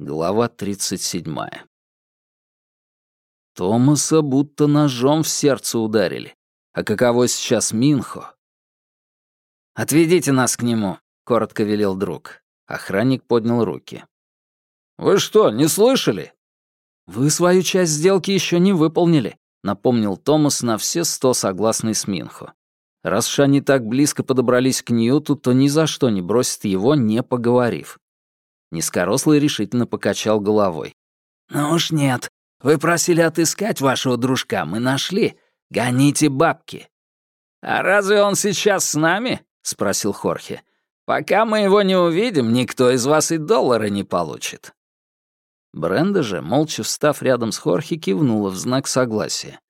Глава 37. Томаса будто ножом в сердце ударили. А каково сейчас Минхо? «Отведите нас к нему», — коротко велел друг. Охранник поднял руки. «Вы что, не слышали?» «Вы свою часть сделки еще не выполнили», — напомнил Томас на все сто согласный с Минхо. Раз уж они так близко подобрались к Ньюту, то ни за что не бросят его, не поговорив. Низкорослый решительно покачал головой. «Ну уж нет. Вы просили отыскать вашего дружка, мы нашли. Гоните бабки». «А разве он сейчас с нами?» — спросил Хорхе. «Пока мы его не увидим, никто из вас и доллара не получит». Бренда же, молча встав рядом с Хорхе, кивнула в знак согласия.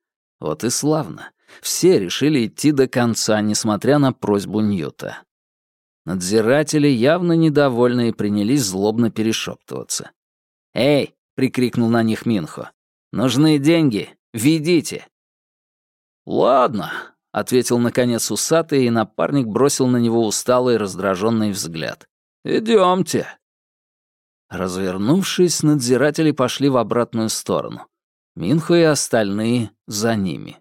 Вот и славно. Все решили идти до конца, несмотря на просьбу Ньюта. Надзиратели, явно недовольные, принялись злобно перешептываться. «Эй!» — прикрикнул на них Минхо. «Нужны деньги! Ведите!» «Ладно», — ответил наконец усатый, и напарник бросил на него усталый раздраженный взгляд. «Идемте». Развернувшись, надзиратели пошли в обратную сторону. Минхо и остальные за ними.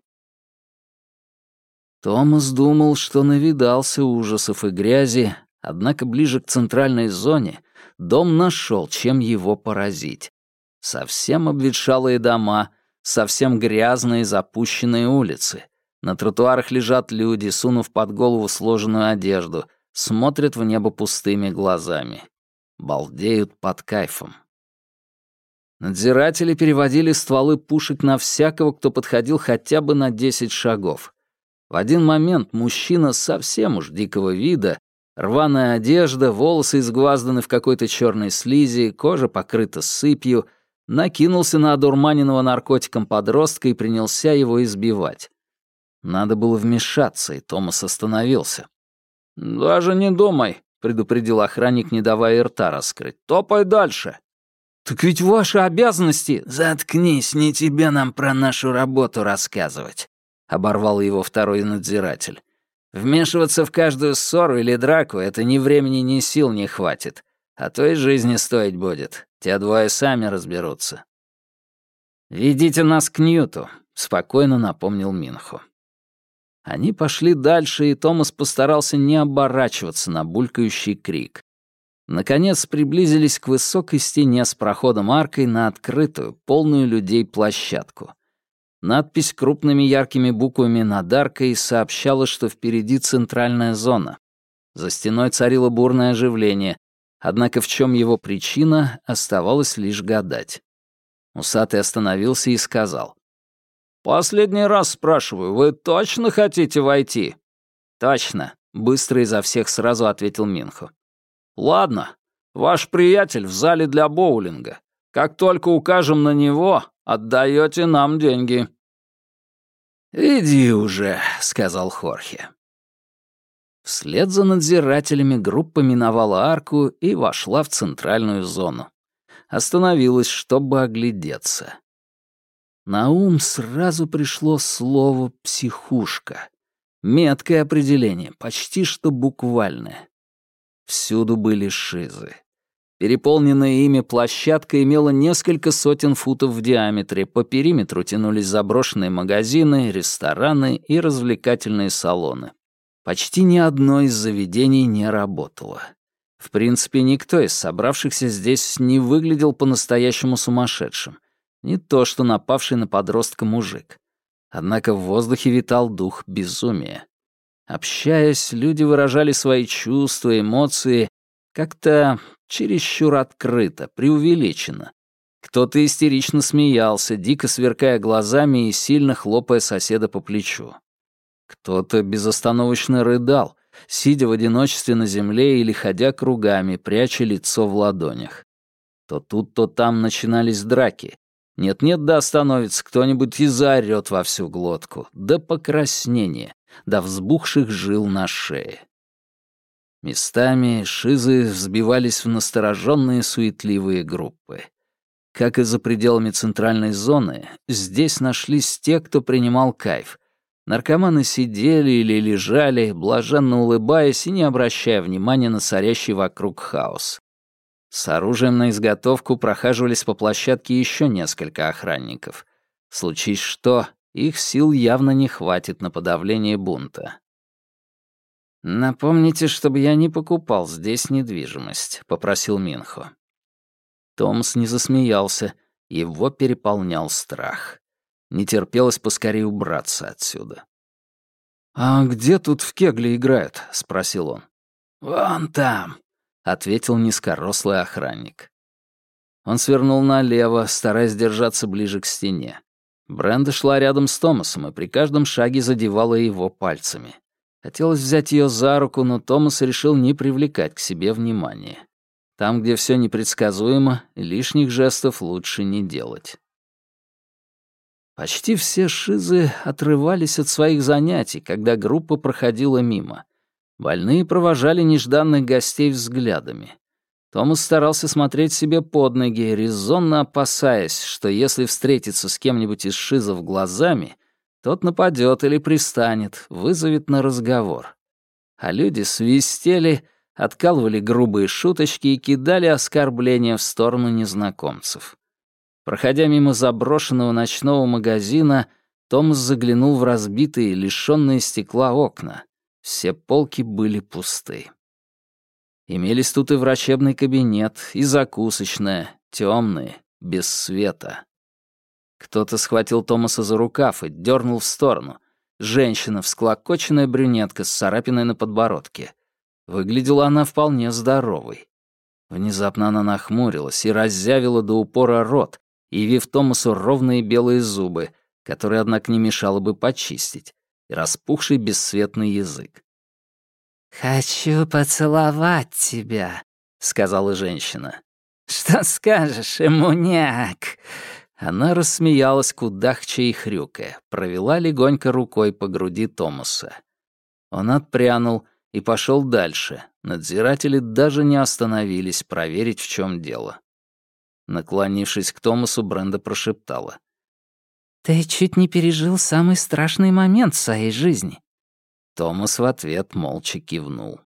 Томас думал, что навидался ужасов и грязи, однако ближе к центральной зоне дом нашел, чем его поразить. Совсем обветшалые дома, совсем грязные запущенные улицы. На тротуарах лежат люди, сунув под голову сложенную одежду, смотрят в небо пустыми глазами. Балдеют под кайфом. Надзиратели переводили стволы пушек на всякого, кто подходил хотя бы на десять шагов. В один момент мужчина совсем уж дикого вида, рваная одежда, волосы изгвазданы в какой-то черной слизи, кожа покрыта сыпью, накинулся на одурманенного наркотиком подростка и принялся его избивать. Надо было вмешаться, и Томас остановился. «Даже не думай», — предупредил охранник, не давая рта раскрыть. «Топай дальше». «Так ведь ваши обязанности...» «Заткнись, не тебе нам про нашу работу рассказывать», — оборвал его второй надзиратель. «Вмешиваться в каждую ссору или драку — это ни времени, ни сил не хватит. А то и жизни стоить будет. Те двое сами разберутся». «Ведите нас к Ньюту», — спокойно напомнил Минху. Они пошли дальше, и Томас постарался не оборачиваться на булькающий крик. Наконец приблизились к высокой стене с проходом аркой на открытую, полную людей площадку. Надпись крупными яркими буквами над аркой сообщала, что впереди центральная зона. За стеной царило бурное оживление, однако в чем его причина, оставалось лишь гадать. Усатый остановился и сказал. «Последний раз спрашиваю, вы точно хотите войти?» «Точно», — быстро изо всех сразу ответил Минхо. «Ладно, ваш приятель в зале для боулинга. Как только укажем на него, отдаете нам деньги». «Иди уже», — сказал Хорхе. Вслед за надзирателями группа миновала арку и вошла в центральную зону. Остановилась, чтобы оглядеться. На ум сразу пришло слово «психушка». Меткое определение, почти что буквальное. Всюду были шизы. Переполненная ими площадка имела несколько сотен футов в диаметре, по периметру тянулись заброшенные магазины, рестораны и развлекательные салоны. Почти ни одно из заведений не работало. В принципе, никто из собравшихся здесь не выглядел по-настоящему сумасшедшим. Не то, что напавший на подростка мужик. Однако в воздухе витал дух безумия. Общаясь, люди выражали свои чувства, эмоции как-то чересчур открыто, преувеличено. Кто-то истерично смеялся, дико сверкая глазами и сильно хлопая соседа по плечу. Кто-то безостановочно рыдал, сидя в одиночестве на земле или ходя кругами, пряча лицо в ладонях. То тут, то там начинались драки. Нет-нет, да остановится кто-нибудь и заорёт во всю глотку, до покраснения до взбухших жил на шее. Местами шизы взбивались в настороженные суетливые группы. Как и за пределами центральной зоны, здесь нашлись те, кто принимал кайф. Наркоманы сидели или лежали, блаженно улыбаясь и не обращая внимания на царящий вокруг хаос. С оружием на изготовку прохаживались по площадке еще несколько охранников. Случись что, их сил явно не хватит на подавление бунта. «Напомните, чтобы я не покупал здесь недвижимость», — попросил Минхо. Томс не засмеялся, его переполнял страх. Не терпелось поскорее убраться отсюда. «А где тут в кегле играют?» — спросил он. «Вон там», — ответил низкорослый охранник. Он свернул налево, стараясь держаться ближе к стене. Бренда шла рядом с Томасом и при каждом шаге задевала его пальцами. Хотелось взять ее за руку, но Томас решил не привлекать к себе внимания. Там, где все непредсказуемо, лишних жестов лучше не делать. Почти все шизы отрывались от своих занятий, когда группа проходила мимо. Больные провожали нежданных гостей взглядами. Томас старался смотреть себе под ноги, резонно опасаясь, что если встретиться с кем-нибудь из шизов глазами, тот нападет или пристанет, вызовет на разговор. А люди свистели, откалывали грубые шуточки и кидали оскорбления в сторону незнакомцев. Проходя мимо заброшенного ночного магазина, Томас заглянул в разбитые, лишённые стекла окна. Все полки были пусты. Имелись тут и врачебный кабинет, и закусочная, темные, без света. Кто-то схватил Томаса за рукав и дернул в сторону. Женщина, всклокоченная брюнетка с царапиной на подбородке. Выглядела она вполне здоровой. Внезапно она нахмурилась и раззявила до упора рот, явив Томасу ровные белые зубы, которые, однако, не мешало бы почистить, и распухший бесцветный язык. «Хочу поцеловать тебя», — сказала женщина. «Что скажешь, эмуняк?» Она рассмеялась кудахча и хрюкая, провела легонько рукой по груди Томаса. Он отпрянул и пошел дальше. Надзиратели даже не остановились проверить, в чем дело. Наклонившись к Томасу, Бренда прошептала. «Ты чуть не пережил самый страшный момент в своей жизни». Томас в ответ молча кивнул.